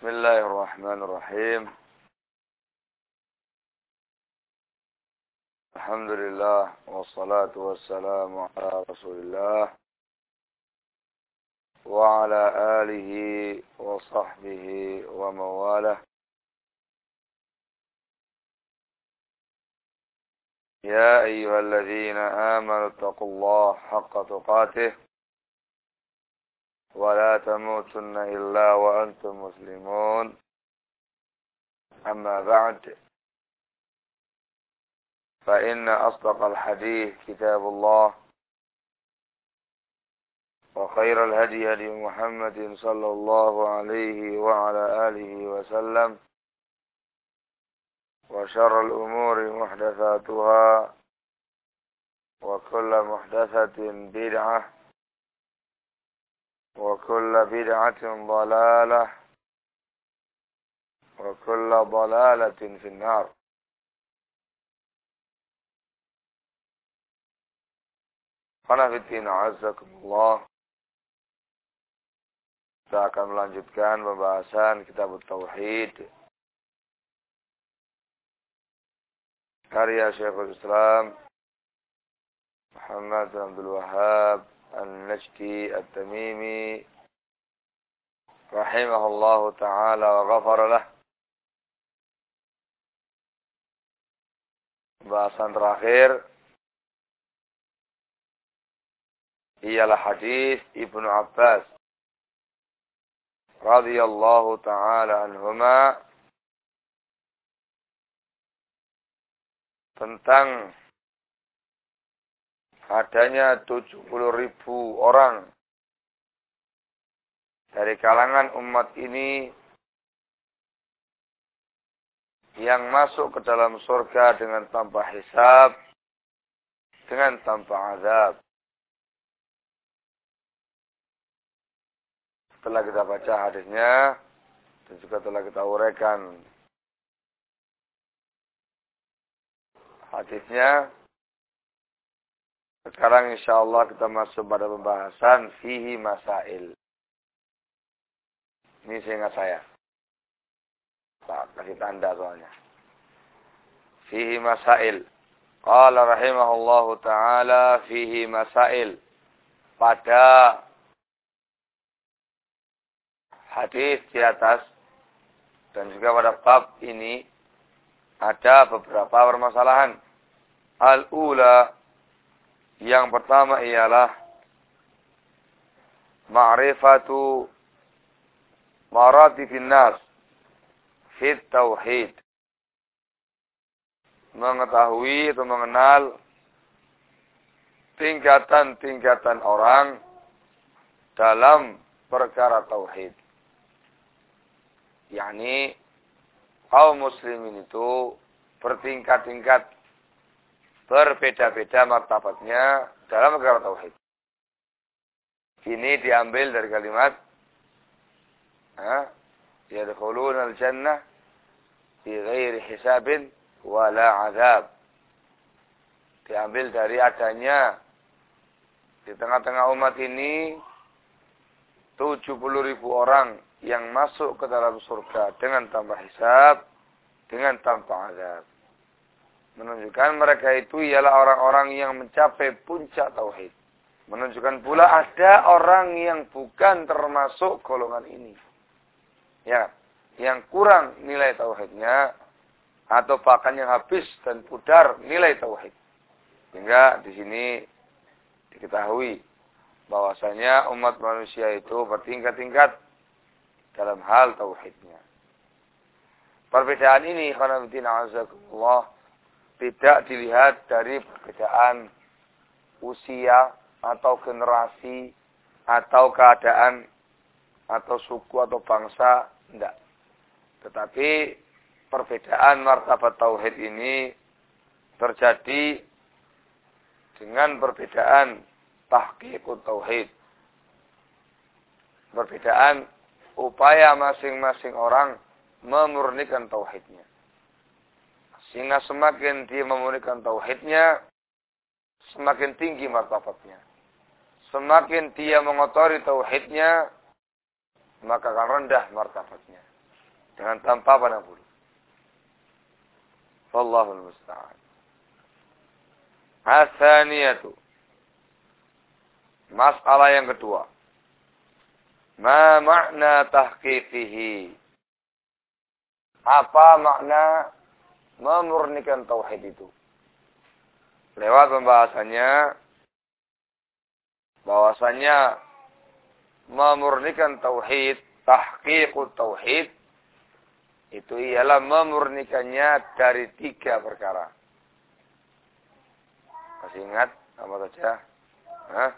بسم الله الرحمن الرحيم. الحمد لله والصلاة والسلام على رسول الله وعلى آله وصحبه ومواله. يا أيها الذين آمنوا اتقوا الله حق تقاته. ولا تموتن إلا وأنتم مسلمون. أما بعد فإن أصدق الحديث كتاب الله وخير الهدي هدي محمد صلى الله عليه وعلى آله وسلم وشر الأمور محدثاتها وكل محدثة بدعة وكل بدعة ضلالة وكل ضلالة في النار Qanafitin azakumullah Kita akan melanjutkan pembahasan kitab Tauhid Karya Syekhul Islam Muhammad Abdul Wahab النجدي التميمي رحمه الله تعالى وغفر له. بأسان راخير هي الحديث ابن عباس رضي الله تعالى عنهما. tentang adanya 70 ribu orang dari kalangan umat ini yang masuk ke dalam surga dengan tanpa hisab, dengan tanpa azab. Setelah kita baca hadisnya, dan juga telah kita uraikan hadisnya, sekarang insya Allah kita masuk pada pembahasan fihi masail. Ini seingat saya. Tak kasih tanda soalnya. Fihi masail. Qala rahimahullahu ta'ala fihi masail. Pada hadis di atas dan juga pada bab ini ada beberapa permasalahan. Al-ula yang pertama ialah ma'rifatu maratibin nas fit tauhid. Mengetahui atau mengenal tingkatan-tingkatan orang dalam perkara tauhid. yakni kaum muslimin itu bertingkat-tingkat berbeda-beda martabatnya dalam perkara tauhid. Ini diambil dari kalimat yadkhuluna al-jannah bi ghairi hisabin wala azab. Diambil dari adanya di tengah-tengah umat ini 70 ribu orang yang masuk ke dalam surga dengan tanpa hisab, dengan tanpa azab menunjukkan mereka itu ialah orang-orang yang mencapai puncak tauhid. Menunjukkan pula ada orang yang bukan termasuk golongan ini. Ya, yang kurang nilai tauhidnya atau bahkan yang habis dan pudar nilai tauhid. Sehingga di sini diketahui bahwasanya umat manusia itu bertingkat-tingkat dalam hal tauhidnya. Perbedaan ini azakumullah tidak dilihat dari perbedaan usia atau generasi atau keadaan atau suku atau bangsa tidak. Tetapi perbedaan martabat tauhid ini terjadi dengan perbedaan tahqiqut tauhid. Perbedaan upaya masing-masing orang memurnikan tauhidnya. Sehingga semakin dia memurnikan tauhidnya, semakin tinggi martabatnya. Semakin dia mengotori tauhidnya, maka akan rendah martabatnya. dengan tanpa pandang bulu. Wallahul musta'an. Hasaniyatu. Masalah yang kedua. Ma makna tahqiqihi? Apa makna memurnikan tauhid itu? Lewat pembahasannya bahwasanya memurnikan tauhid, tahqiqut tauhid itu ialah memurnikannya dari tiga perkara. Masih ingat apa saja? Hah?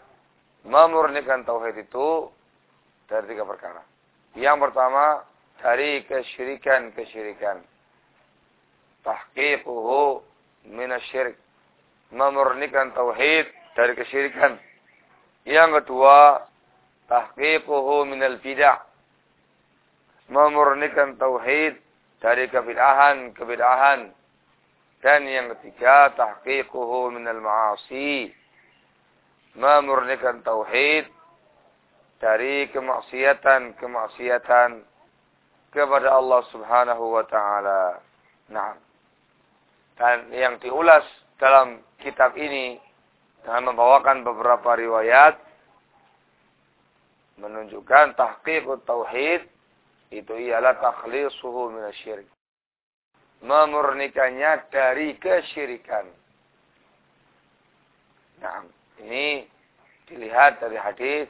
Memurnikan tauhid itu dari tiga perkara. Yang pertama dari kesyirikan-kesyirikan. Tahqiquhu minasyirik. Memurnikan tauhid dari kesyirikan. Yang kedua, tahqiquhu minal bid'ah. Memurnikan tauhid dari kebid'ahan-kebid'ahan. Dan yang ketiga, tahqiquhu minal ma'asi. Memurnikan tauhid dari kemaksiatan-kemaksiatan kepada Allah Subhanahu wa taala. Nah. Dan yang diulas dalam kitab ini dengan membawakan beberapa riwayat menunjukkan tahqiqut tauhid itu ialah takhlisuhu minasyirik. Memurnikannya dari kesyirikan. Nah, ini dilihat dari hadis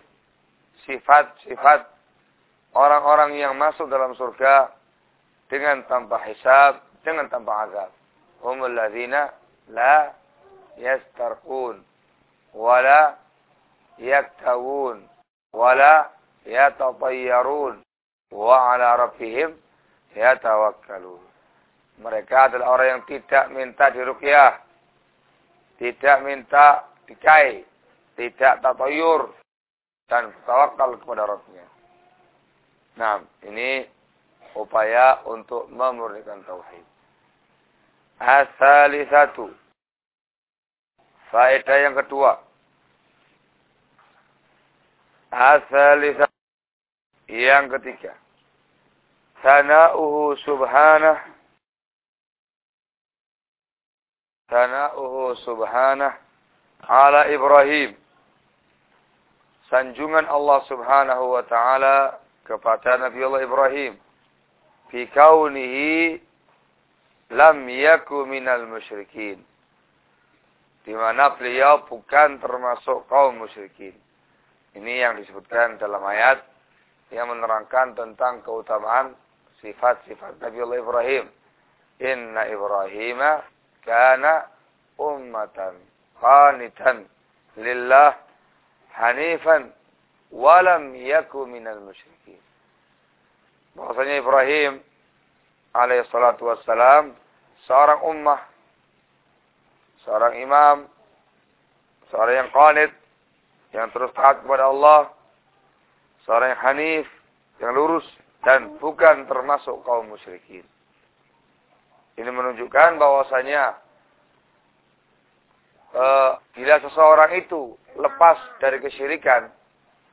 sifat-sifat orang-orang yang masuk dalam surga dengan tanpa hisab, dengan tanpa azab. Humul ladzina la yastarqun wala yaktawun wala yatatayyarun wa ala yatawakkalun. Mereka adalah orang yang tidak minta diruqyah, tidak minta dikai, tidak tatayur dan tawakal kepada Rabbnya. Nah, ini upaya untuk memurnikan tauhid. Satu Faedah yang kedua. Asalisah. Yang ketiga. Sana'uhu subhanah. Sana'uhu subhanah. Ala Ibrahim. Sanjungan Allah subhanahu wa ta'ala kepada Nabi Allah Ibrahim. Fi kaunihi lam yaku minal musyrikin di mana beliau bukan termasuk kaum musyrikin. Ini yang disebutkan dalam ayat yang menerangkan tentang keutamaan sifat-sifat Nabi Allah Ibrahim. Inna Ibrahim kana ummatan qanitan lillah hanifan walam yaku minal musyrikin. Bahwasanya Ibrahim alaihissalatu wassalam seorang ummah. Seorang imam, seorang yang qanit, yang terus taat kepada Allah, seorang yang hanif, yang lurus, dan bukan termasuk kaum musyrikin. Ini menunjukkan bahwasanya uh, bila seseorang itu lepas dari kesyirikan,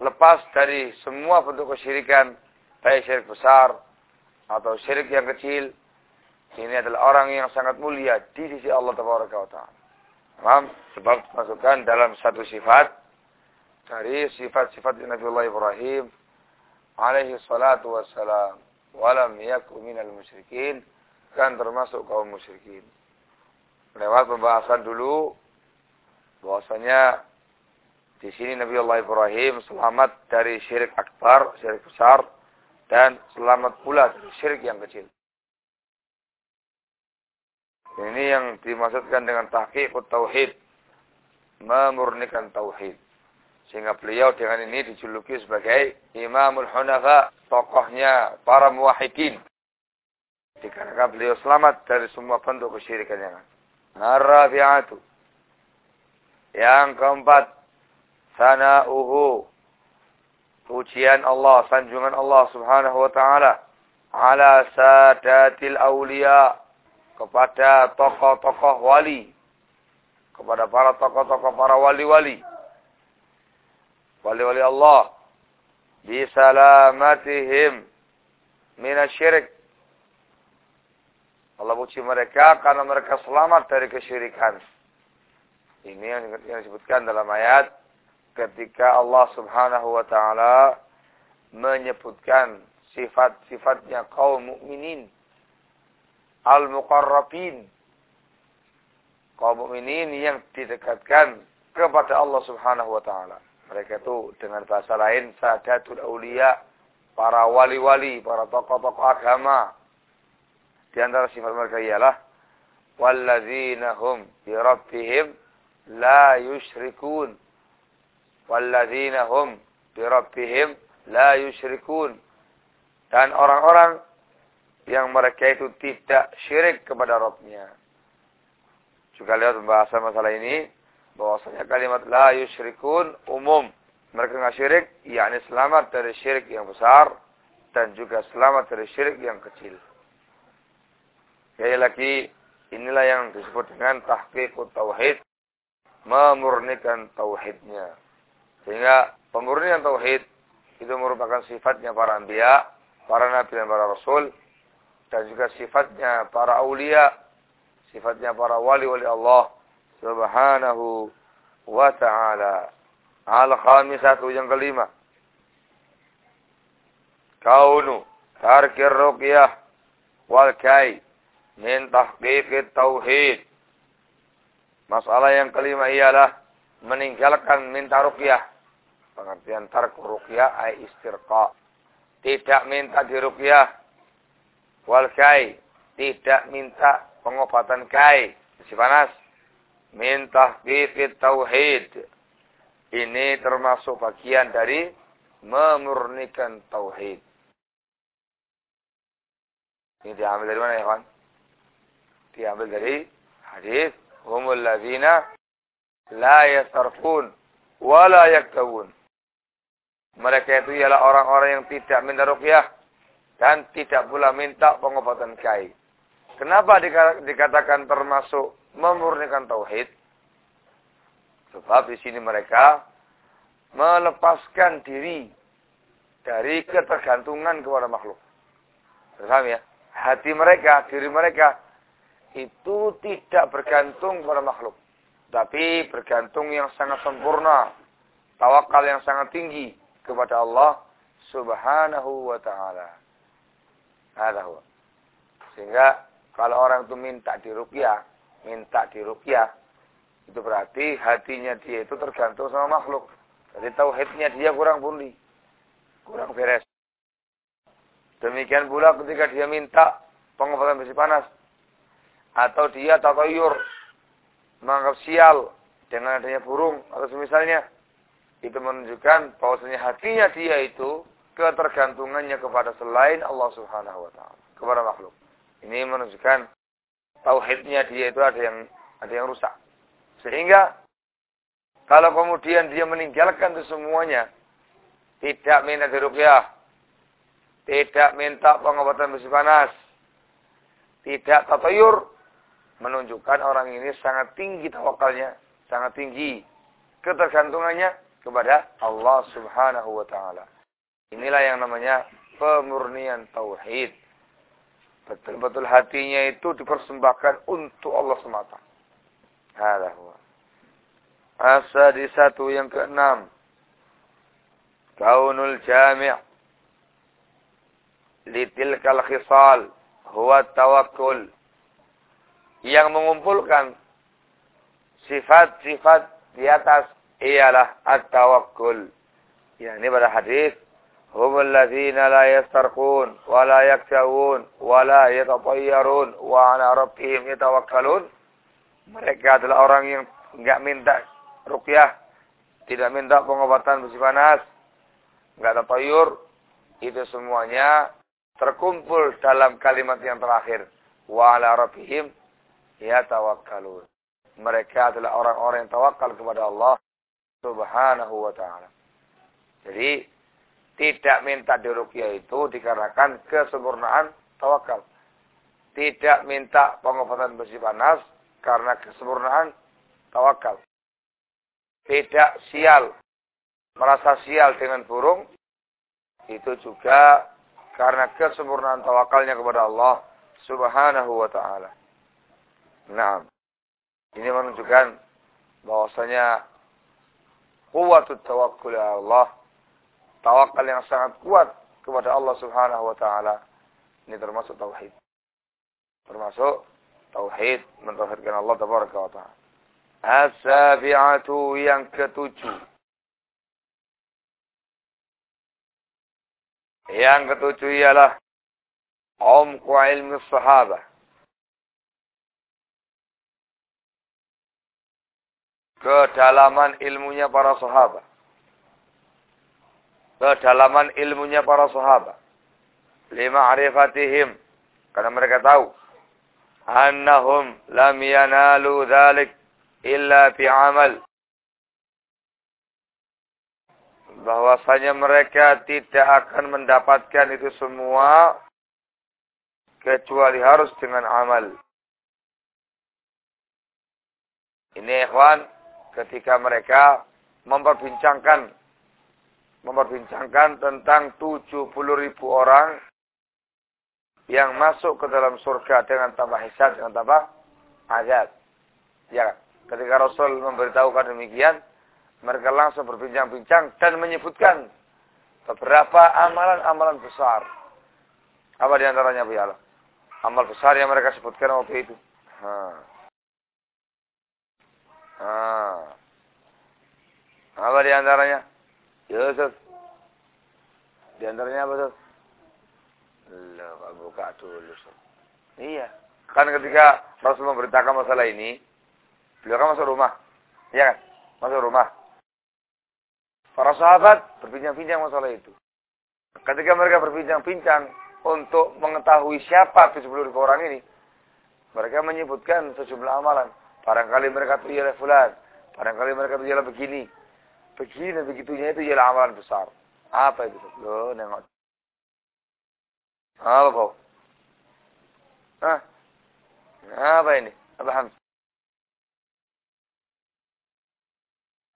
lepas dari semua bentuk kesyirikan, baik syirik besar atau syirik yang kecil, ini adalah orang yang sangat mulia di sisi Allah Taala. Paham? Sebab masukkan dalam satu sifat dari sifat-sifat Nabi Allah Ibrahim alaihi salatu wassalam walam yaku minal musyrikin kan termasuk kaum musyrikin. Lewat pembahasan dulu bahwasanya di sini Nabi Allah Ibrahim selamat dari syirik akbar, syirik besar dan selamat pula dari syirik yang kecil. Ini yang dimaksudkan dengan tahqiq tauhid. Memurnikan tauhid. Sehingga beliau dengan ini dijuluki sebagai Imamul Hunafa, tokohnya para muwahhidin. Dikarenakan beliau selamat dari semua bentuk kesyirikan yang ada. Arabi'atu. Yang keempat, sana'uhu. Pujian Allah, sanjungan Allah subhanahu wa ta'ala. Ala sadatil awliya kepada tokoh-tokoh wali, kepada para tokoh-tokoh para wali-wali, wali-wali Allah, bisalamatihim minasyirik, Allah puji mereka karena mereka selamat dari kesyirikan. Ini yang disebutkan dalam ayat ketika Allah Subhanahu wa taala menyebutkan sifat-sifatnya kaum mukminin al-muqarrabin kaum mukminin yang didekatkan kepada Allah Subhanahu wa taala. Mereka itu dengan bahasa lain sadatul aulia, para wali-wali, para tokoh-tokoh agama, di antara sifat mereka ialah walladzina hum bi rabbihim la yusyrikun. Walladzina hum bi rabbihim la yusyrikun. Dan orang-orang yang mereka itu tidak syirik kepada Rabbnya. Juga lihat pembahasan masalah ini bahwasanya kalimat la yusyrikun umum. Mereka nggak syirik, yakni selamat dari syirik yang besar dan juga selamat dari syirik yang kecil. Sekali lagi, inilah yang disebut dengan tahqiqut tauhid, memurnikan tauhidnya. Sehingga pemurnian tauhid itu merupakan sifatnya para anbiya, para nabi dan para rasul, dan juga sifatnya para aulia, sifatnya para wali-wali Allah subhanahu wa ta'ala. Al-khamisatu yang kelima. Kaunu tarkir ruqyah wal kai min tahqiqit tauhid. Masalah yang kelima ialah meninggalkan minta ruqyah. Pengertian tarku ruqyah ay istirqa. Tidak minta di ruqyah. Wal kai. Tidak minta pengobatan kai. Si panas. Min tahqiqit tauhid. Ini termasuk bagian dari memurnikan tauhid. Ini diambil dari mana ya kawan? diambil dari hadis humul ladzina la yastarfun wa la. Mereka itu ialah orang-orang yang tidak minta ruqyah dan tidak pula minta pengobatan kai. Kenapa dikatakan termasuk memurnikan tauhid? Sebab di sini mereka melepaskan diri dari ketergantungan kepada makhluk. Paham ya? Hati mereka, diri mereka itu tidak bergantung pada makhluk. Tapi bergantung yang sangat sempurna. Tawakal yang sangat tinggi kepada Allah subhanahu wa ta'ala. Sehingga kalau orang itu minta dirukyah, minta dirukyah, itu berarti hatinya dia itu tergantung sama makhluk. Jadi tauhidnya dia kurang pundi. Kurang beres. Demikian pula ketika dia minta pengobatan besi panas atau dia tatayur menganggap sial dengan adanya burung atau semisalnya itu menunjukkan bahwasanya hatinya dia itu ketergantungannya kepada selain Allah Subhanahu wa taala, kepada makhluk. Ini menunjukkan tauhidnya dia itu ada yang ada yang rusak. Sehingga kalau kemudian dia meninggalkan itu semuanya, tidak minta diruqyah, tidak minta pengobatan besi panas, tidak tatayur, menunjukkan orang ini sangat tinggi tawakalnya, sangat tinggi ketergantungannya kepada Allah Subhanahu wa taala. Inilah yang namanya pemurnian tauhid. Betul-betul hatinya itu dipersembahkan untuk Allah semata. Hada huwa. Asa di satu yang keenam. Kaunul jami' litilkal khisal huwa tawakkul yang mengumpulkan sifat-sifat di atas ialah at-tawakkul. Ya, ini pada hadis yastarqun wa la yakshawun wa la yatatayyarun wa ala rabbihim yatawakkalun. Mereka adalah orang yang enggak minta ruqyah, tidak minta pengobatan besi panas, enggak tatayur. Itu semuanya terkumpul dalam kalimat yang terakhir. Wa ala ya tawakkalun. Mereka adalah orang-orang yang tawakal kepada Allah subhanahu wa ta'ala. Jadi, tidak minta dirukyah itu dikarenakan kesempurnaan tawakal. Tidak minta pengobatan besi panas karena kesempurnaan tawakal. Tidak sial, merasa sial dengan burung, itu juga karena kesempurnaan tawakalnya kepada Allah Subhanahu wa taala. Nah, ini menunjukkan bahwasanya kuat tawakkul Allah, tawakal yang sangat kuat kepada Allah Subhanahu wa taala. Ini termasuk tauhid. Termasuk tauhid mentauhidkan Allah tabaraka wa taala. As-sabi'atu yang ketujuh. Yang ketujuh ialah umqu ilmi sahabah. Kedalaman ilmunya para sahabat. Kedalaman ilmunya para sahabat. Lima arifatihim. Karena mereka tahu. Annahum lam yanalu dhalik illa amal bahwasanya mereka tidak akan mendapatkan itu semua kecuali harus dengan amal. Ini ikhwan ketika mereka memperbincangkan memperbincangkan tentang 70 ribu orang yang masuk ke dalam surga dengan tambah hisab dengan tambah azab. Ya, ketika Rasul memberitahukan demikian, mereka langsung berbincang-bincang dan menyebutkan beberapa amalan-amalan besar. Apa di antaranya Bu Allah? Amal besar yang mereka sebutkan waktu itu. Ha. Ha. Apa di antaranya? Yusuf. Di antaranya apa tuh? Loh, buka dulu. Ustaz. Iya. Kan ketika Rasul memberitakan masalah ini, beliau kan masuk rumah. Iya kan? Masuk rumah. Para sahabat berbincang-bincang masalah itu. Ketika mereka berbincang-bincang untuk mengetahui siapa 70 ribu orang ini, mereka menyebutkan sejumlah amalan. Barangkali mereka itu ialah fulan. Barangkali mereka ialah begini. Begini, begitunya itu ialah amalan besar. Apa itu? Loh, nengok. Apa kau? Hah? Apa ini? Apa Hamz?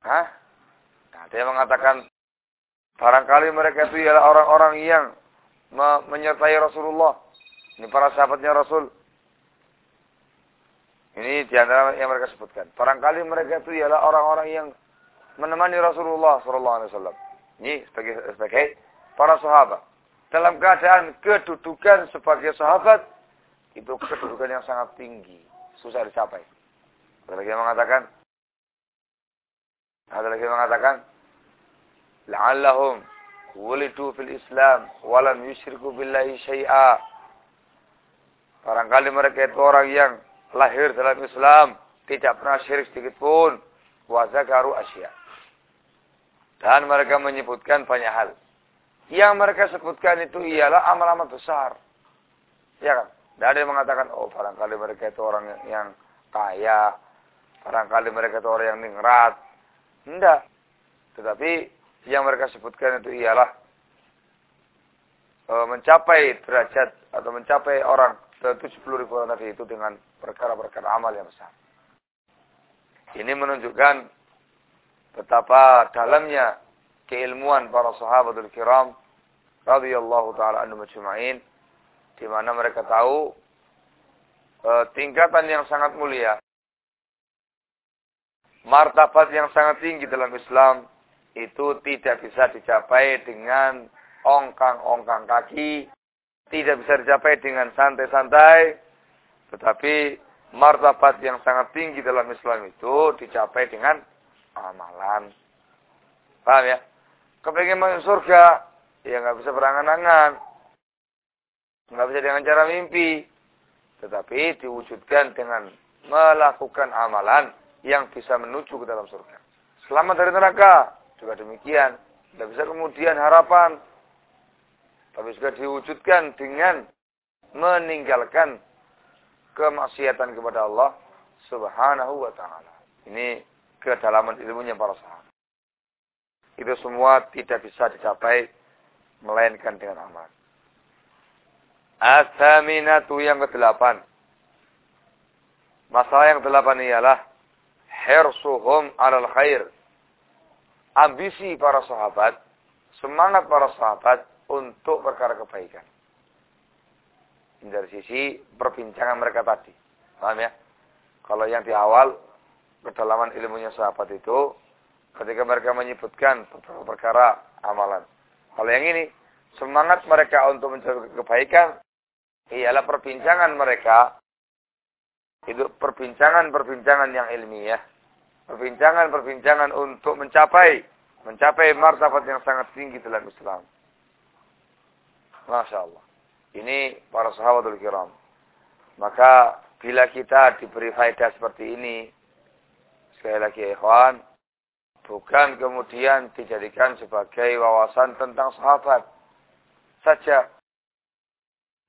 Hah? Ada yang mengatakan barangkali mereka itu ialah orang-orang yang menyertai Rasulullah. Ini para sahabatnya Rasul. Ini di antara yang mereka sebutkan. Barangkali mereka itu ialah orang-orang yang menemani Rasulullah SAW. Ini sebagai, sebagai para sahabat. Dalam keadaan kedudukan sebagai sahabat, itu kedudukan yang sangat tinggi. Susah dicapai. Ada lagi yang mengatakan, ada lagi yang mengatakan, la'allahum wulidu fil Islam walam yusyriku billahi syai'a. Barangkali mereka itu orang yang lahir dalam Islam, tidak pernah syirik sedikit pun. Wa zakaru asya. Dan mereka menyebutkan banyak hal. Yang mereka sebutkan itu ialah amal-amal besar. Ya kan? Tidak ada yang mengatakan, oh barangkali mereka itu orang yang kaya. Barangkali mereka itu orang yang ningrat. Tidak. Tetapi yang mereka sebutkan itu ialah e, mencapai derajat atau mencapai orang 70 ribu orang tadi itu dengan perkara-perkara amal yang besar. Ini menunjukkan betapa dalamnya keilmuan para sahabatul kiram radhiyallahu taala anhum ajma'in di mana mereka tahu e, tingkatan yang sangat mulia martabat yang sangat tinggi dalam Islam itu tidak bisa dicapai dengan ongkang-ongkang kaki, tidak bisa dicapai dengan santai-santai, tetapi martabat yang sangat tinggi dalam Islam itu dicapai dengan amalan. Paham ya? Kepengen masuk surga, ya nggak bisa berangan-angan. Nggak bisa dengan cara mimpi. Tetapi diwujudkan dengan melakukan amalan yang bisa menuju ke dalam surga. Selamat dari neraka. Juga demikian. Tidak bisa kemudian harapan. Tapi juga diwujudkan dengan meninggalkan kemaksiatan kepada Allah subhanahu wa ta'ala. Ini kedalaman ilmunya para sahabat. Itu semua tidak bisa dicapai melainkan dengan amal. Asaminatu yang kedelapan. Masalah yang kedelapan ialah hirsuhum alal khair ambisi para sahabat, semangat para sahabat untuk perkara kebaikan. dari sisi perbincangan mereka tadi. Paham ya? Kalau yang di awal kedalaman ilmunya sahabat itu ketika mereka menyebutkan beberapa perkara amalan. Kalau yang ini semangat mereka untuk mencari kebaikan ialah perbincangan mereka itu perbincangan-perbincangan yang ilmiah. Perbincangan-perbincangan untuk mencapai mencapai martabat yang sangat tinggi dalam Islam. Masya Allah. Ini para sahabatul kiram. Maka bila kita diberi faedah seperti ini, sekali lagi ikhwan, bukan kemudian dijadikan sebagai wawasan tentang sahabat saja.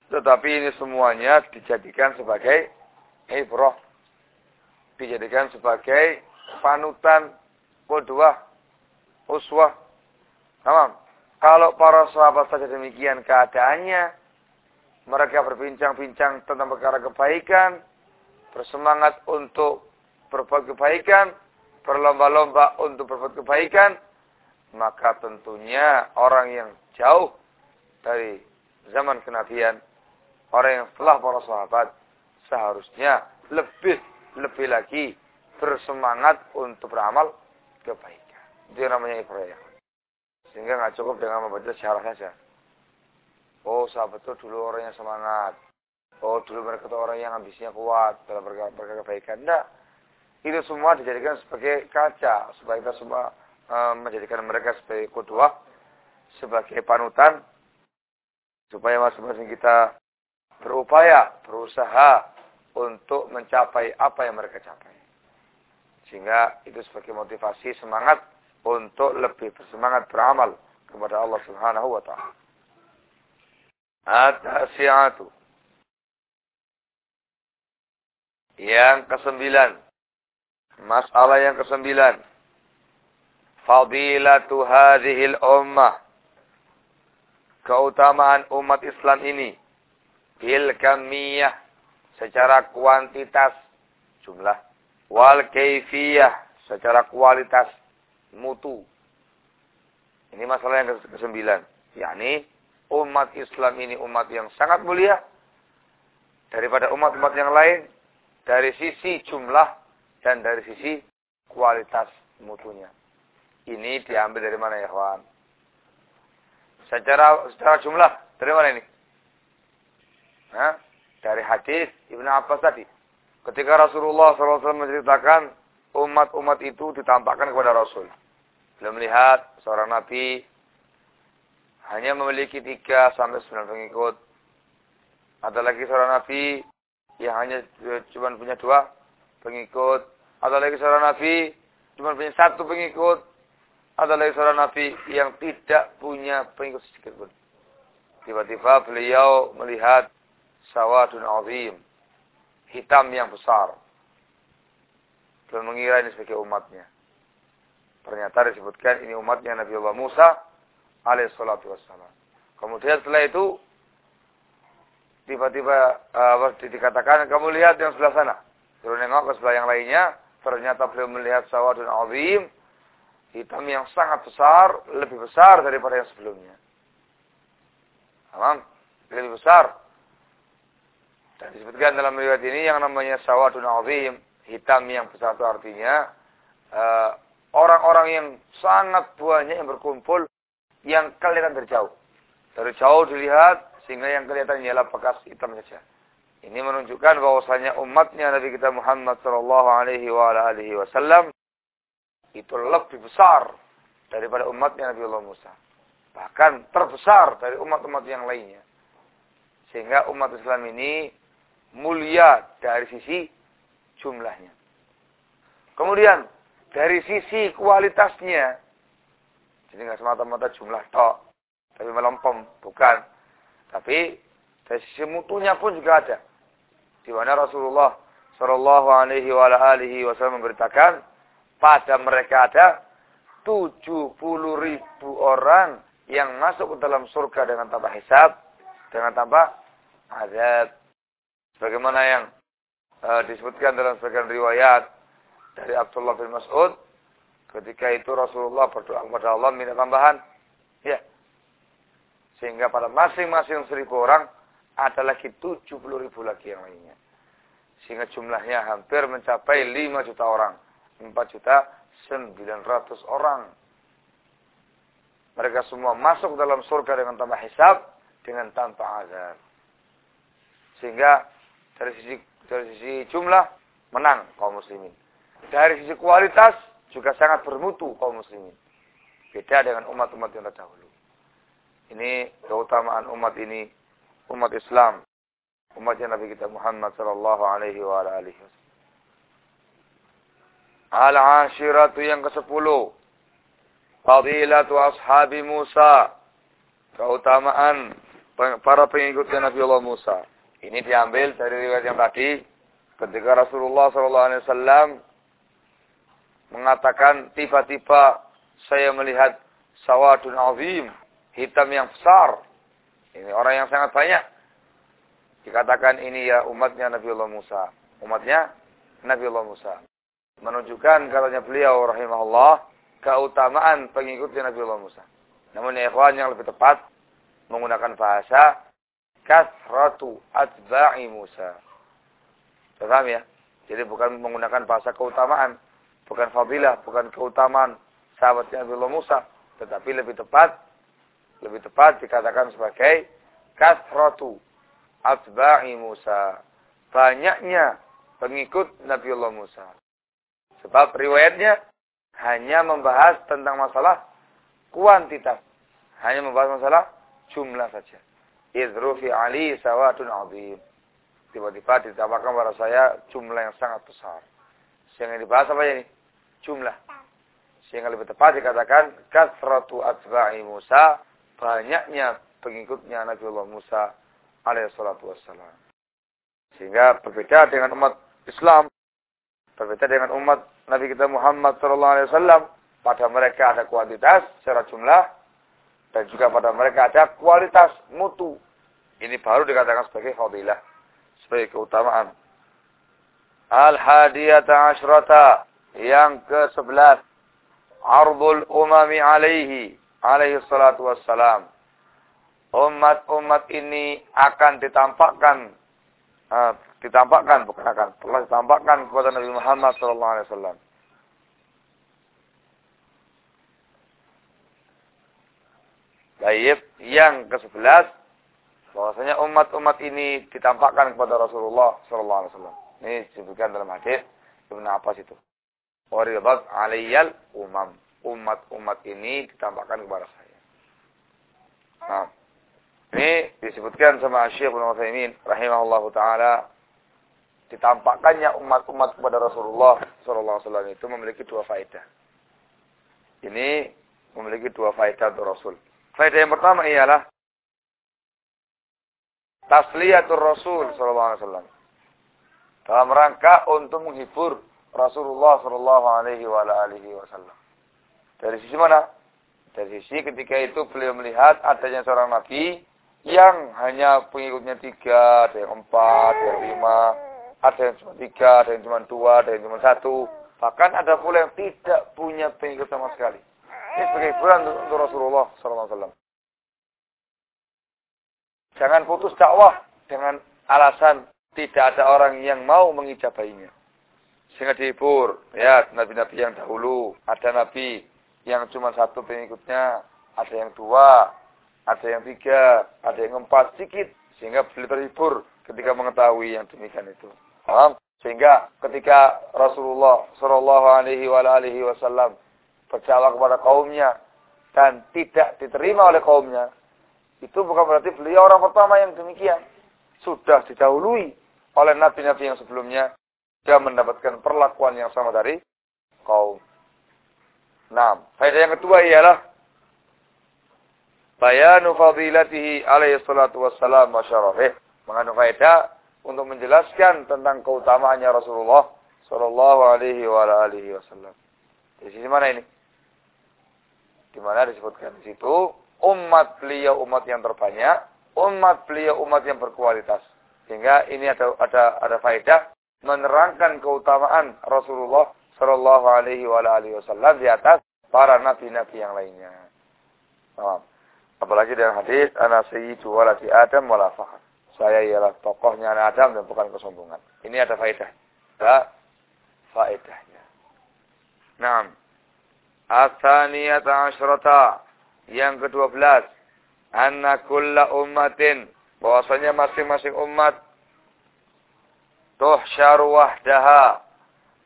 Tetapi ini semuanya dijadikan sebagai ibrah. Dijadikan sebagai panutan, kedua, uswah. Tamam. Kalau para sahabat saja demikian keadaannya, mereka berbincang-bincang tentang perkara kebaikan, bersemangat untuk berbuat kebaikan, berlomba-lomba untuk berbuat kebaikan, maka tentunya orang yang jauh dari zaman kenabian, orang yang setelah para sahabat, seharusnya lebih lebih lagi bersemangat untuk beramal kebaikan. Itu yang namanya ibrahim. Sehingga nggak cukup dengan membaca syarah saja. Oh, sahabat itu dulu orang yang semangat. Oh, dulu mereka itu orang yang ambisinya kuat dalam berkata kebaikan. Tidak itu semua dijadikan sebagai kaca supaya kita semua e, menjadikan mereka sebagai kedua sebagai panutan supaya masing-masing kita berupaya berusaha untuk mencapai apa yang mereka capai sehingga itu sebagai motivasi semangat untuk lebih bersemangat beramal kepada Allah Subhanahu wa taala. At-tasi'atu. Yang kesembilan Masalah yang kesembilan. Fadilatu hadhil ummah. Keutamaan umat Islam ini. Bil kamiyah. Secara kuantitas. Jumlah. Wal kaifiyah. Secara kualitas. Mutu. Ini masalah yang kesembilan. yakni umat Islam ini umat yang sangat mulia. Daripada umat-umat yang lain. Dari sisi jumlah dan dari sisi kualitas mutunya. Ini diambil dari mana ya kawan? Secara secara jumlah dari mana ini? Hah? Dari hadis Ibnu Abbas tadi. Ketika Rasulullah SAW menceritakan umat-umat itu ditampakkan kepada Rasul. Beliau melihat seorang Nabi hanya memiliki tiga sampai sembilan pengikut. Ada lagi seorang Nabi yang hanya cuma punya dua pengikut. Ada lagi seorang Nabi cuma punya satu pengikut. Ada lagi seorang Nabi yang tidak punya pengikut sedikit pun. Tiba-tiba beliau melihat sawadun azim. Hitam yang besar. Beliau mengira ini sebagai umatnya. Ternyata disebutkan ini umatnya Nabi Allah Musa alaihissalatu wassalam. Kemudian setelah itu tiba-tiba uh, dikatakan kamu lihat yang sebelah sana. Suruh nengok ke sebelah yang lainnya. Ternyata beliau melihat sawadun azim. Hitam yang sangat besar. Lebih besar daripada yang sebelumnya. Paham? Lebih besar. Dan disebutkan dalam riwayat ini yang namanya sawadun azim. Hitam yang besar itu artinya. Eh, orang-orang uh, yang sangat banyak yang berkumpul. Yang kelihatan dari jauh. Dari jauh dilihat. Sehingga yang kelihatan ialah bekas hitam saja. Ini menunjukkan bahwasanya umatnya Nabi kita Muhammad sallallahu alaihi wasallam itu lebih besar daripada umatnya Nabi Allah Musa. Bahkan terbesar dari umat-umat yang lainnya. Sehingga umat Islam ini mulia dari sisi jumlahnya. Kemudian dari sisi kualitasnya, jadi nggak semata-mata jumlah tok, tapi melempem, bukan. Tapi dari sisi mutunya pun juga ada di mana Rasulullah Shallallahu Alaihi Wasallam memberitakan pada mereka ada 70 ribu orang yang masuk ke dalam surga dengan tanpa hisab, dengan tanpa azab. Sebagaimana yang uh, disebutkan dalam sebagian riwayat dari Abdullah bin Mas'ud, ketika itu Rasulullah berdoa kepada Allah minta tambahan, ya, sehingga pada masing-masing seribu orang ada lagi 70 ribu lagi yang lainnya. Sehingga jumlahnya hampir mencapai 5 juta orang. 4 juta 900 orang. Mereka semua masuk dalam surga dengan tanpa hisab, dengan tanpa azab. Sehingga dari sisi dari sisi jumlah menang kaum muslimin. Dari sisi kualitas juga sangat bermutu kaum muslimin. Beda dengan umat-umat yang terdahulu. Ini keutamaan umat ini, umat Islam, umatnya Nabi kita Muhammad sallallahu alaihi wa alihi Al-ashiratu yang ke-10. Fadilatu ashabi Musa. Keutamaan para pengikutnya Nabi Allah Musa. Ini diambil dari riwayat yang tadi ketika Rasulullah SAW mengatakan tiba-tiba saya melihat sawadun azim, hitam yang besar. Ini orang yang sangat banyak. Dikatakan ini ya umatnya Nabi Allah Musa. Umatnya Nabi Allah Musa. Menunjukkan katanya beliau rahimahullah keutamaan pengikutnya Nabi Allah Musa. Namun ya ikhwan yang lebih tepat menggunakan bahasa kasratu atba'i Musa. Paham ya? Jadi bukan menggunakan bahasa keutamaan, bukan fadilah, bukan keutamaan sahabatnya Nabi Musa, tetapi lebih tepat lebih tepat dikatakan sebagai kasratu atba'i Musa. Banyaknya pengikut Nabi Allah Musa. Sebab riwayatnya hanya membahas tentang masalah kuantitas. Hanya membahas masalah jumlah saja. Idrufi Ali sawatun azim. Tiba-tiba ditambahkan kepada saya jumlah yang sangat besar. Sehingga dibahas apa ini? Jumlah. Sehingga lebih tepat dikatakan kasratu atba'i Musa, banyaknya pengikutnya Nabi Allah Musa alaihissalatu wassalam. Sehingga berbeda dengan umat Islam, berbeda dengan umat Nabi kita Muhammad sallallahu alaihi wasallam, pada mereka ada kuantitas secara jumlah dan juga pada mereka ada kualitas mutu. Ini baru dikatakan sebagai fadilah, sebagai keutamaan. Al-hadiyata asyrata yang ke-11 ardul umami alaihi alaihi salatu wassalam. Umat-umat ini akan ditampakkan uh, ditampakkan bukan akan telah ditampakkan kepada Nabi Muhammad sallallahu alaihi wasallam. Baik, yang ke-11 bahwasanya umat-umat ini ditampakkan kepada Rasulullah sallallahu alaihi wasallam. Ini disebutkan dalam hadis Ibnu Abbas itu. Waridat alayyal umam. Umat-umat ini ditampakkan kepada saya. Nah, ini disebutkan sama Syekh Ibn Utsaimin rahimahullahu taala ditampakkannya umat-umat kepada Rasulullah sallallahu alaihi wasallam itu memiliki dua faedah. Ini memiliki dua faedah untuk Rasul. Faedah yang pertama ialah tasliyatul Rasul sallallahu alaihi wasallam. Dalam rangka untuk menghibur Rasulullah Shallallahu Alaihi Wasallam. Dari sisi mana? Dari sisi ketika itu beliau melihat adanya seorang nabi yang hanya pengikutnya tiga, ada yang empat, ada yang lima, ada yang cuma tiga, ada yang cuma dua, ada yang cuma satu. Bahkan ada pula yang tidak punya pengikut sama sekali. Ini sebagai hiburan untuk Rasulullah SAW. Jangan putus dakwah dengan alasan tidak ada orang yang mau mengijabainya sehingga dihibur. Ya, nabi-nabi yang dahulu, ada nabi yang cuma satu pengikutnya, ada yang dua, ada yang tiga, ada yang empat, sedikit. Sehingga beliau terhibur ketika mengetahui yang demikian itu. Paham? Sehingga ketika Rasulullah Shallallahu Alaihi Wasallam berjawab kepada kaumnya dan tidak diterima oleh kaumnya, itu bukan berarti beliau orang pertama yang demikian. Sudah didahului oleh nabi-nabi yang sebelumnya dia mendapatkan perlakuan yang sama dari kaum. Nah, faedah yang kedua ialah bayanu fadilatihi alaihi salatu wassalam wa syarafih. Mengandung faedah untuk menjelaskan tentang keutamaannya Rasulullah sallallahu alaihi wa alihi wasallam. Di sisi mana ini? Di mana disebutkan di situ umat beliau umat yang terbanyak, umat beliau umat yang berkualitas. Sehingga ini ada ada ada faedah menerangkan keutamaan Rasulullah Shallallahu Alaihi Wasallam di atas para nabi-nabi yang lainnya. Nah, apalagi dalam hadis anak sayyidu waladi Adam wala Saya ialah tokohnya Adam dan bukan kesombongan. Ini ada faedah. Ada faedahnya. Nah. Asaniyata asyrata. Yang kedua belas. Anna kulla ummatin. Bahwasanya masing-masing umat. Tuhsyaru wahdaha.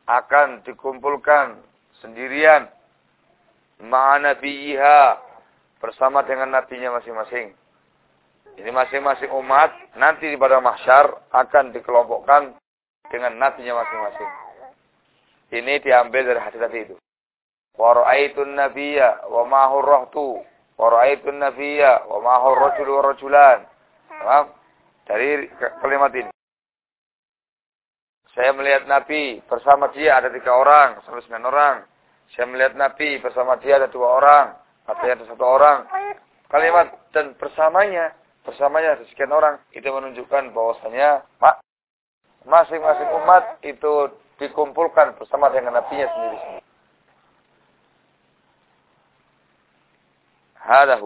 Akan dikumpulkan sendirian. Ma'ana biyiha. Bersama dengan nabinya masing-masing. Jadi masing-masing umat nanti di pada mahsyar akan dikelompokkan dengan nabinya masing-masing. Ini diambil dari hadis tadi itu. Wa ra'aitun nabiyya wa ma'ahu rahtu. Wa ra'aitun nabiyya wa ma'ahu rajul wa rajulan. Dari kalimat ini. Saya melihat Nabi bersama dia ada tiga orang, sampai sembilan orang. Saya melihat Nabi bersama dia ada dua orang, artinya ada satu orang. Kalimat dan bersamanya bersamanya sekian orang itu menunjukkan bahwasanya masing-masing umat itu dikumpulkan bersama dengan nabinya sendiri-sendiri. Hada.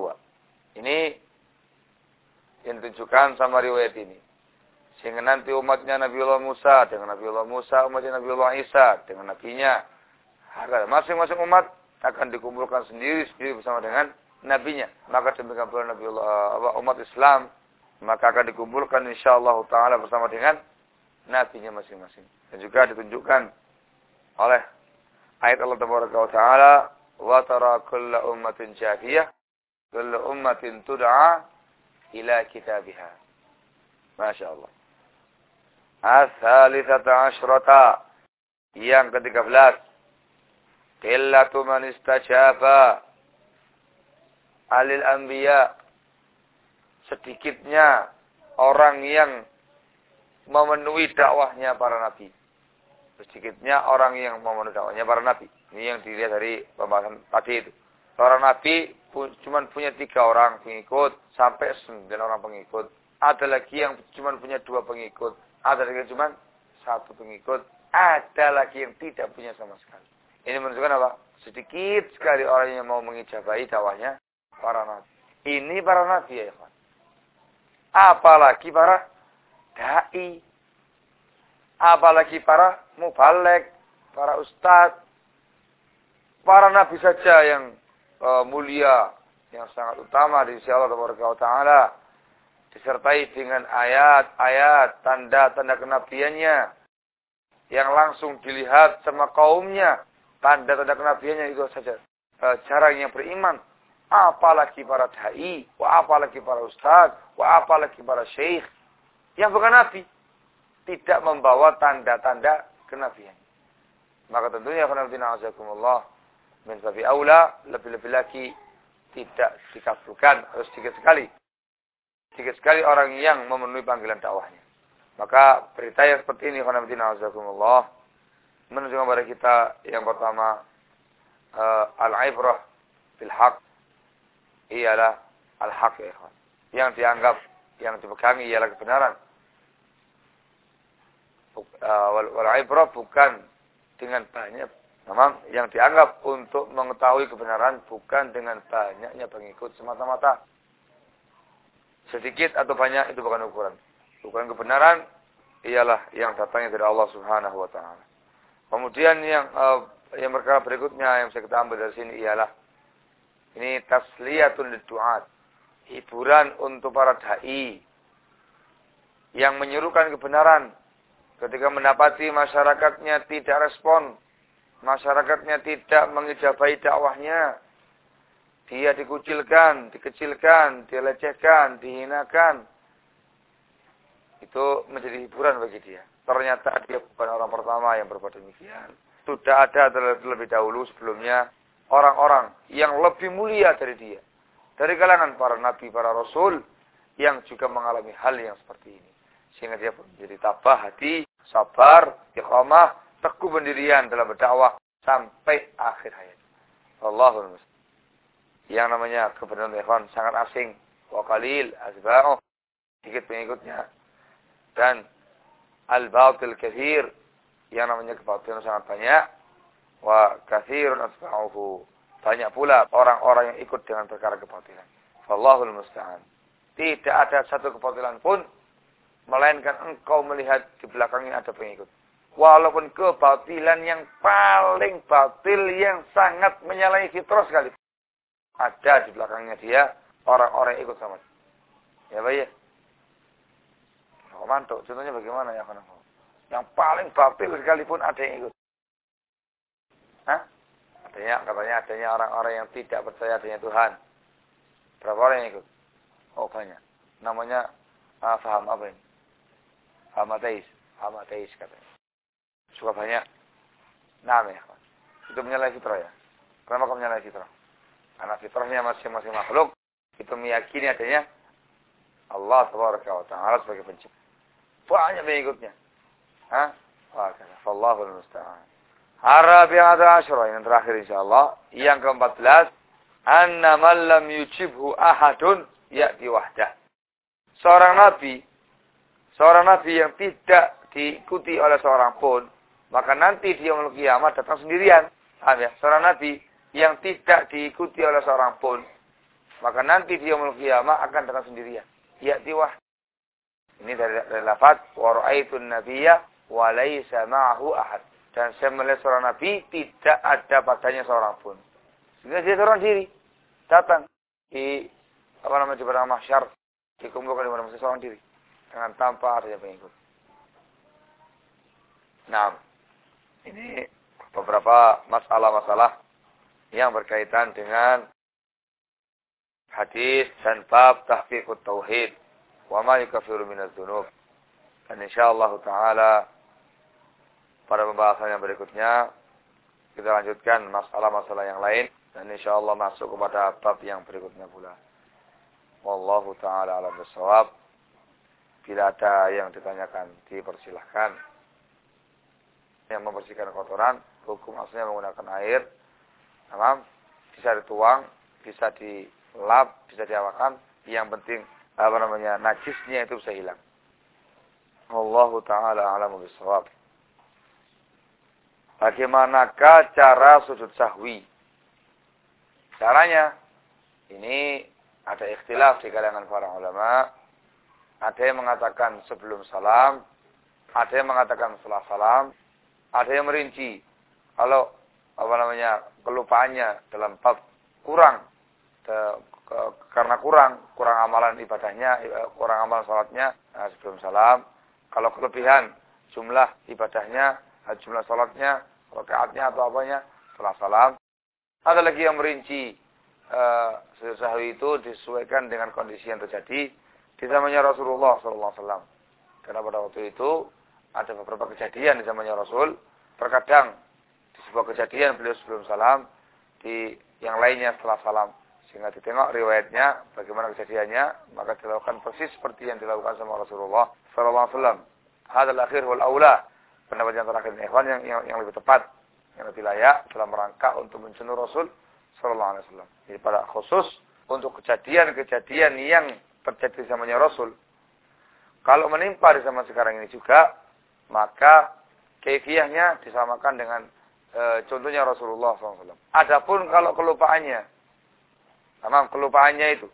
Ini yang ditunjukkan sama riwayat ini. Sehingga nanti umatnya Nabiullah Musa dengan Nabiullah Musa, umatnya Nabiullah Isa dengan nabinya. Masing-masing umat akan dikumpulkan sendiri-sendiri bersama dengan nabinya. Maka demikian pula Nabi Allah, umat Islam maka akan dikumpulkan insyaallah taala bersama dengan nabinya masing-masing. Dan juga ditunjukkan oleh ayat Allah taala wa tara kullu ummatin jafiyah kullu ummatin tud'a ila kitabiha. Masya Allah. As-salisata asyrata yang ke-13 qillatu man istajaba alil anbiya sedikitnya orang yang memenuhi dakwahnya para nabi. Sedikitnya orang yang memenuhi dakwahnya para nabi. Ini yang dilihat dari pembahasan tadi itu. Para nabi cuma punya tiga orang pengikut sampai sembilan orang pengikut. Ada lagi yang cuma punya dua pengikut. Ada lagi cuma satu pengikut. Ada lagi yang tidak punya sama sekali. Ini menunjukkan apa? Sedikit sekali orang yang mau mengijabahi dakwahnya para nabi. Ini para nabi ya ikhwan. Apalagi para dai. Apalagi para mubalek, para ustadz. Para nabi saja yang uh, mulia, yang sangat utama di sisi Allah Taala disertai dengan ayat-ayat, tanda-tanda kenabiannya yang langsung dilihat sama kaumnya. Tanda-tanda kenabiannya itu saja. Uh, cara yang beriman apalagi para dai, wa apalagi para ustaz, wa apalagi para syekh yang bukan nabi tidak membawa tanda-tanda kenabian. Maka tentunya khonafidina azakumullah min babi aula lebih-lebih lagi tidak dikabulkan harus sedikit sekali. Sedikit sekali orang yang memenuhi panggilan dakwahnya. Maka berita yang seperti ini khonafidina azakumullah menunjukkan kepada kita yang pertama uh, al-ibrah bil haq ialah al-haq ya ikhwan. Yang dianggap, yang dipegangi ialah kebenaran. Uh, wal ibrah bukan dengan banyak. Memang yang dianggap untuk mengetahui kebenaran bukan dengan banyaknya pengikut semata-mata. Sedikit atau banyak itu bukan ukuran. Ukuran kebenaran ialah yang datangnya dari Allah Subhanahu wa taala. Kemudian yang uh, yang perkara berikutnya yang saya kita ambil dari sini ialah ini tasliyatun lidu'at. Hiburan untuk para da'i. Yang menyuruhkan kebenaran. Ketika mendapati masyarakatnya tidak respon. Masyarakatnya tidak mengijabai dakwahnya. Dia dikucilkan, dikecilkan, dilecehkan, dihinakan. Itu menjadi hiburan bagi dia. Ternyata dia bukan orang pertama yang berbuat demikian. Sudah ada terlebih dahulu sebelumnya orang-orang yang lebih mulia dari dia. Dari kalangan para nabi, para rasul yang juga mengalami hal yang seperti ini. Sehingga dia pun menjadi tabah hati, sabar, ikhramah, teguh pendirian dalam berdakwah sampai akhir hayat. Allahul Yang namanya kebenaran ikhwan sangat asing. Wa qalil asba'uh. Sedikit pengikutnya. Dan al-batil kathir. Yang namanya kebatilan sangat banyak wa kathirun asba'uhu. Banyak pula orang-orang yang ikut dengan perkara kebatilan. Wallahul musta'an. Tidak ada satu kebatilan pun Melainkan engkau melihat di belakangnya ada pengikut. Walaupun kebatilan yang paling batil yang sangat menyalahi fitrah sekali. Ada di belakangnya dia orang-orang ikut sama dia. Ya baik ya. Oh, mantuk. Contohnya bagaimana ya? Yang paling batil sekalipun ada yang ikut. Hah? Adanya, katanya adanya orang-orang yang tidak percaya adanya Tuhan. Berapa orang yang ikut? Oh banyak. Namanya ah, faham apa ini? Faham ateis. Faham ateis katanya. Suka banyak. Nah, ya. Itu menyalahi fitrah ya. Kenapa kamu menyalahi fitrah? Karena fitrahnya masing-masing makhluk itu meyakini adanya Allah Taala sebagai pencipta. Banyak pengikutnya. Hah? Wah, Fallahul musta'an. Arabi'ata asyara yang terakhir insyaallah. Yang ke-14, anna man lam yujibhu ahadun ya'ti wahdah. Seorang nabi, seorang nabi yang tidak diikuti oleh seorang pun, maka nanti dia malam kiamat datang sendirian. Paham ya? Seorang nabi yang tidak diikuti oleh seorang pun, maka nanti malam kiamat akan datang sendirian. Ya'ti wahdah. Ini dari, dari lafaz wa ra'aitun nabiyya wa laysa ma'ahu ahad. Dan saya melihat seorang Nabi tidak ada padanya seorang pun. Sehingga dia seorang diri. Datang di apa namanya di padang mahsyar dikumpulkan di mana seorang diri dengan tanpa adanya pengikut. Nah, ini beberapa masalah-masalah yang berkaitan dengan hadis dan bab tahqiqut tauhid wa ma yukaffiru minadz dzunub. Dan insyaallah taala pada pembahasan yang berikutnya kita lanjutkan masalah-masalah yang lain dan insya Allah masuk kepada bab yang berikutnya pula. Wallahu taala alam bisawab. Bila ada yang ditanyakan dipersilahkan. Yang membersihkan kotoran, hukum aslinya menggunakan air. Tamam, bisa dituang, bisa dilap, bisa diawakan. Yang penting apa namanya najisnya itu bisa hilang. Wallahu taala alam bisawab. Bagaimanakah cara sujud sahwi? Caranya, ini ada ikhtilaf di kalangan para ulama. Ada yang mengatakan sebelum salam, ada yang mengatakan setelah salam, ada yang merinci. Kalau apa namanya kelupaannya dalam bab kurang ke, ke, karena kurang kurang amalan ibadahnya kurang amalan salatnya nah, sebelum salam kalau kelebihan jumlah ibadahnya jumlah salatnya rakaatnya atau apanya setelah salam. Ada lagi yang merinci uh, sahwi itu disesuaikan dengan kondisi yang terjadi di zamannya Rasulullah SAW. Karena pada waktu itu ada beberapa kejadian di zamannya Rasul. Terkadang sebuah kejadian beliau sebelum salam, di yang lainnya setelah salam. Sehingga ditengok riwayatnya, bagaimana kejadiannya, maka dilakukan persis seperti yang dilakukan sama Rasulullah SAW. Hadal akhir wal aula pendapat yang terakhir ikhwan yang, yang yang lebih tepat, yang lebih layak dalam rangka untuk mencenur Rasul Sallallahu Alaihi Wasallam. Jadi pada khusus untuk kejadian-kejadian yang terjadi di zamannya Rasul, kalau menimpa di zaman sekarang ini juga, maka kefiahnya disamakan dengan e, contohnya Rasulullah SAW. Adapun kalau kelupaannya, memang kelupaannya itu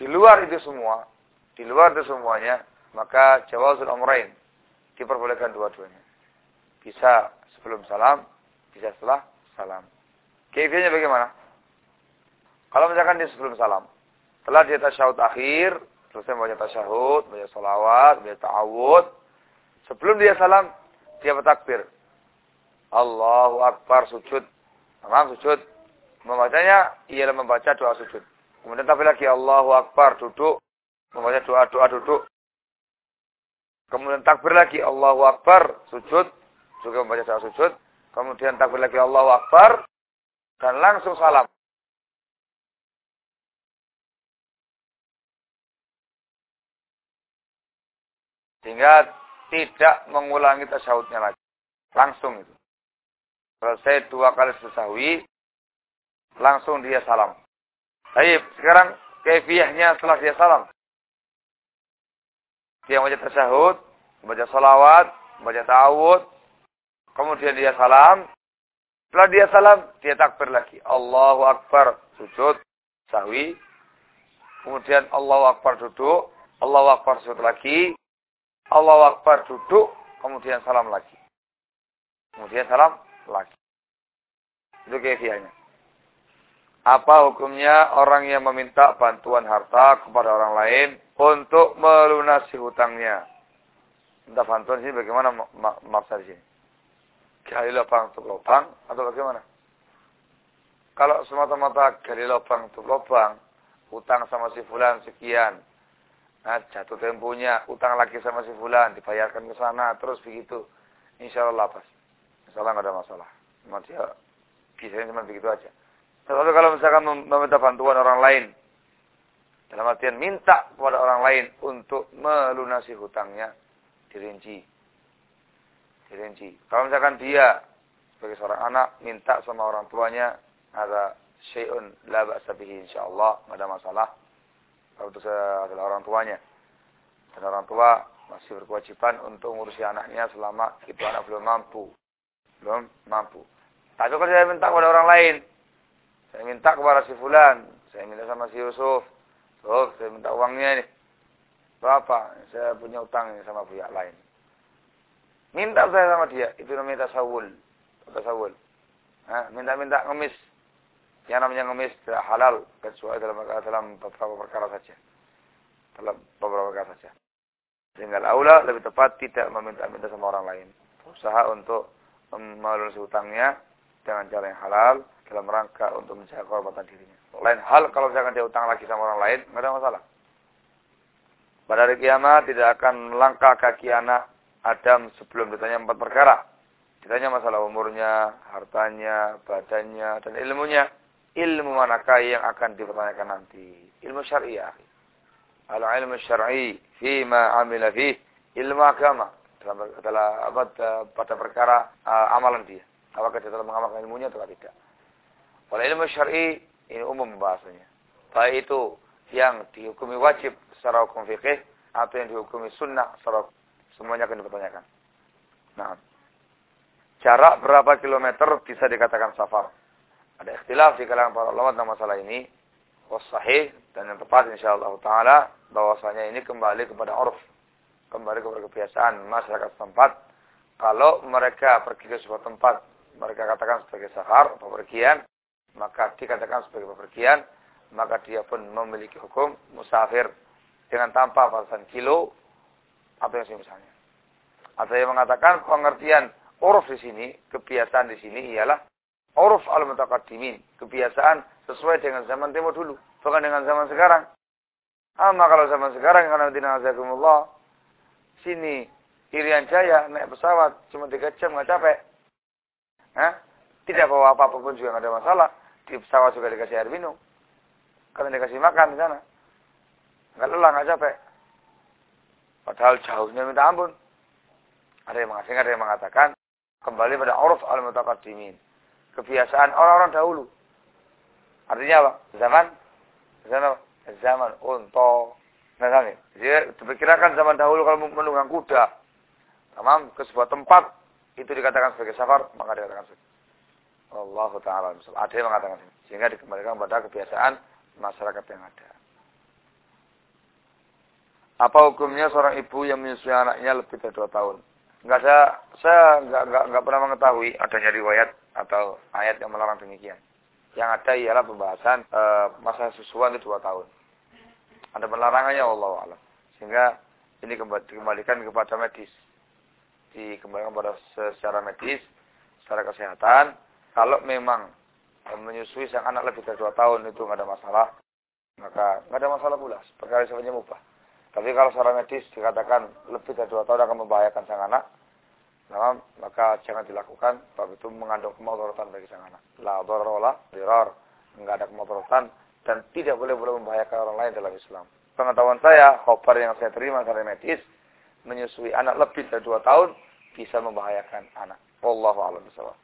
di luar itu semua, di luar itu semuanya, maka jawazul umrain diperbolehkan dua-duanya. Bisa sebelum salam, bisa setelah salam. Kefiannya bagaimana? Kalau misalkan dia sebelum salam, telah dia tasyahud akhir, selesai membaca tasyahud, baca salawat, baca ta'awud, sebelum dia salam, dia bertakbir. Allahu Akbar sujud. Memang sujud. Membacanya ialah membaca doa sujud. Kemudian tapi lagi Allahu Akbar duduk. Membaca doa-doa duduk. Kemudian takbir lagi Allahu Akbar sujud juga membaca doa sujud, kemudian takbir lagi Allahu Akbar, dan langsung salam. Sehingga tidak mengulangi tasyahudnya lagi. Langsung itu. Selesai dua kali sesahwi, langsung dia salam. Baik, sekarang kefiahnya setelah dia salam. Dia membaca tasyahud, membaca salawat, membaca ta'awud, Kemudian dia salam. Setelah dia salam, dia takbir lagi. Allahu Akbar. Sujud. Sahwi. Kemudian Allahu Akbar duduk. Allahu Akbar sujud lagi. Allah Akbar duduk, kemudian salam lagi. Kemudian salam lagi. Itu kefiahnya. Apa hukumnya orang yang meminta bantuan harta kepada orang lain untuk melunasi hutangnya? Minta bantuan sini bagaimana maksud di sini? Gali lubang untuk lubang atau bagaimana? Kalau semata-mata gali lubang untuk lubang, utang sama si fulan sekian, nah jatuh temponya, utang lagi sama si fulan, dibayarkan ke sana, terus begitu. Insya Allah pas. Insya Allah nggak ada masalah. Cuma dia bisanya cuma begitu aja. Tetapi kalau misalkan meminta bantuan orang lain, dalam artian minta kepada orang lain untuk melunasi hutangnya, dirinci. Dirinci. Kalau misalkan dia sebagai seorang anak minta sama orang tuanya ada syai'un la ba'sa bihi insyaallah, enggak ada masalah. Kalau itu adalah orang tuanya. Dan orang tua masih berkewajiban untuk mengurusi anaknya selama itu anak belum mampu. Belum mampu. Tapi saya minta kepada orang lain, saya minta kepada si Fulan. Saya minta sama si Yusuf. Yusuf, saya minta uangnya nih. Berapa? Saya punya utang ini sama pihak lain. Minta saya sama dia. Itu namanya tasawul. Tasawul. Minta-minta ngemis. Yang namanya ngemis tidak halal. Kecuali dalam, dalam beberapa perkara saja. Dalam beberapa perkara saja. Tinggal aula lebih tepat tidak meminta-minta sama orang lain. Usaha untuk melunasi hutangnya dengan cara yang halal dalam rangka untuk menjaga kehormatan dirinya. Lain hal kalau misalkan dia utang lagi sama orang lain, nggak ada masalah. Pada hari kiamat tidak akan melangkah kaki anak Adam sebelum ditanya empat perkara. Ditanya masalah umurnya, hartanya, badannya, dan ilmunya. Ilmu manakah yang akan dipertanyakan nanti? Ilmu syariah. Al-ilmu syar'i fima amila fih. Ilmu agama. Dalam, dalam, pada perkara uh, amalan dia. Apakah dia telah mengamalkan ilmunya atau tidak. Kalau ilmu syar'i ini umum bahasanya. Baik itu yang dihukumi wajib secara hukum fikih atau yang dihukumi sunnah secara semuanya akan dipertanyakan. Nah, jarak berapa kilometer bisa dikatakan safar? Ada ikhtilaf di kalangan para ulama tentang masalah ini. sahih dan yang tepat insyaallah taala bahwasanya ini kembali kepada urf, kembali kepada kebiasaan masyarakat setempat. Kalau mereka pergi ke sebuah tempat, mereka katakan sebagai safar, pepergian, maka dikatakan sebagai bepergian, maka dia pun memiliki hukum musafir dengan tanpa batasan kilo atau yang misalnya. Ada yang mengatakan pengertian uruf di sini, kebiasaan di sini ialah uruf al-mutaqaddimin, kebiasaan sesuai dengan zaman tempo dulu, bukan dengan zaman sekarang. Ama kalau zaman sekarang karena dinazakumullah sini Irian Jaya naik pesawat cuma tiga jam nggak capek. Hah? Tidak bawa apa-apa pun juga nggak ada masalah. Di pesawat juga dikasih air minum. Karena dikasih makan di sana. Nggak lelah, nggak capek. Padahal jauhnya minta ampun. Ada yang mengatakan, ada yang mengatakan kembali pada uruf al-mutaqaddimin. Kebiasaan orang-orang dahulu. Artinya apa? Zaman zaman zaman unta. Nah, kan? Jadi diperkirakan zaman dahulu kalau menunggang kuda, tamam ke sebuah tempat itu dikatakan sebagai safar, maka dikatakan sebagai Allah Ta'ala Ada yang mengatakan. Sehingga dikembalikan pada kebiasaan masyarakat yang ada. Apa hukumnya seorang ibu yang menyusui anaknya lebih dari dua tahun? Enggak ada, saya enggak, enggak, enggak pernah mengetahui adanya riwayat atau ayat yang melarang demikian. Yang ada ialah pembahasan e, masa susuan itu dua tahun. Ada pelarangannya Allah alam. Sehingga ini dikembalikan kepada medis. Dikembalikan pada secara medis, secara kesehatan, kalau memang menyusui sang anak lebih dari dua tahun itu nggak ada masalah, maka nggak ada masalah pula. Perkara sifatnya mubah. Tapi kalau secara medis dikatakan lebih dari dua tahun akan membahayakan sang anak, maka jangan dilakukan. Sebab itu mengandung kemadaratan bagi sang anak. La dirar, nggak ada kemadaratan dan tidak boleh boleh membahayakan orang lain dalam Islam. Pengetahuan saya, khobar yang saya terima secara medis, menyusui anak lebih dari dua tahun bisa membahayakan anak. Wallahu a'lam bishawab.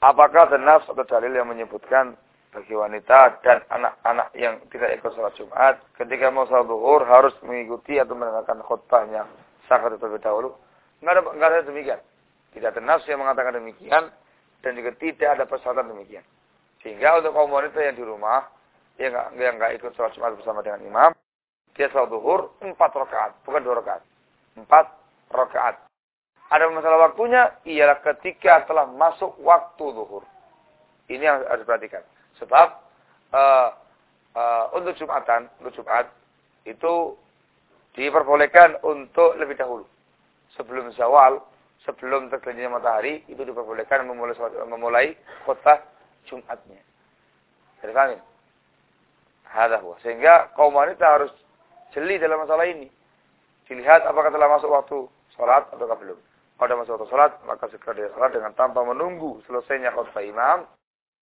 Apakah ada atau dalil yang menyebutkan bagi wanita dan anak-anak yang tidak ikut sholat Jumat ketika mau sholat zuhur harus mengikuti atau mendengarkan khutbahnya sakat terlebih dahulu? Enggak ada, enggak ada demikian. Tidak ada yang mengatakan demikian dan juga tidak ada persyaratan demikian. Sehingga untuk kaum wanita yang di rumah yang enggak, yang enggak ikut sholat Jumat bersama dengan imam, dia sholat zuhur empat rakaat, bukan dua rakaat. empat rakaat. Ada masalah waktunya ialah ketika telah masuk waktu zuhur. Ini yang harus diperhatikan. Sebab uh, uh, untuk Jumatan, untuk Jumat itu diperbolehkan untuk lebih dahulu. Sebelum zawal, sebelum tergelincirnya matahari, itu diperbolehkan memulai, memulai khutbah Jumatnya. Jadi kami. Hadah Sehingga kaum wanita harus jeli dalam masalah ini. Dilihat apakah telah masuk waktu sholat atau belum. Pada masa waktu sholat, maka segera dia sholat dengan tanpa menunggu selesainya khutbah imam.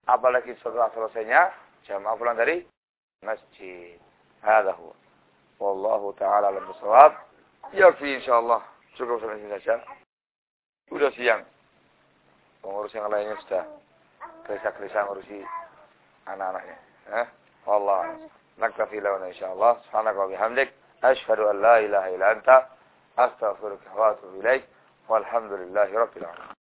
Apalagi setelah selesainya, jamaah pulang dari masjid. Hada huwa. Wallahu ta'ala alam bisawab. Yakfi insyaAllah. Cukup sampai sini saja. Sudah siang. Pengurus yang lainnya sudah شكل شامر شيء أنا أنا ها والله نكتفي لنا إن شاء الله سبحانك وبحمدك أشهد أن لا إله إلا أنت أستغفرك وأتوب إليك والحمد لله رب العالمين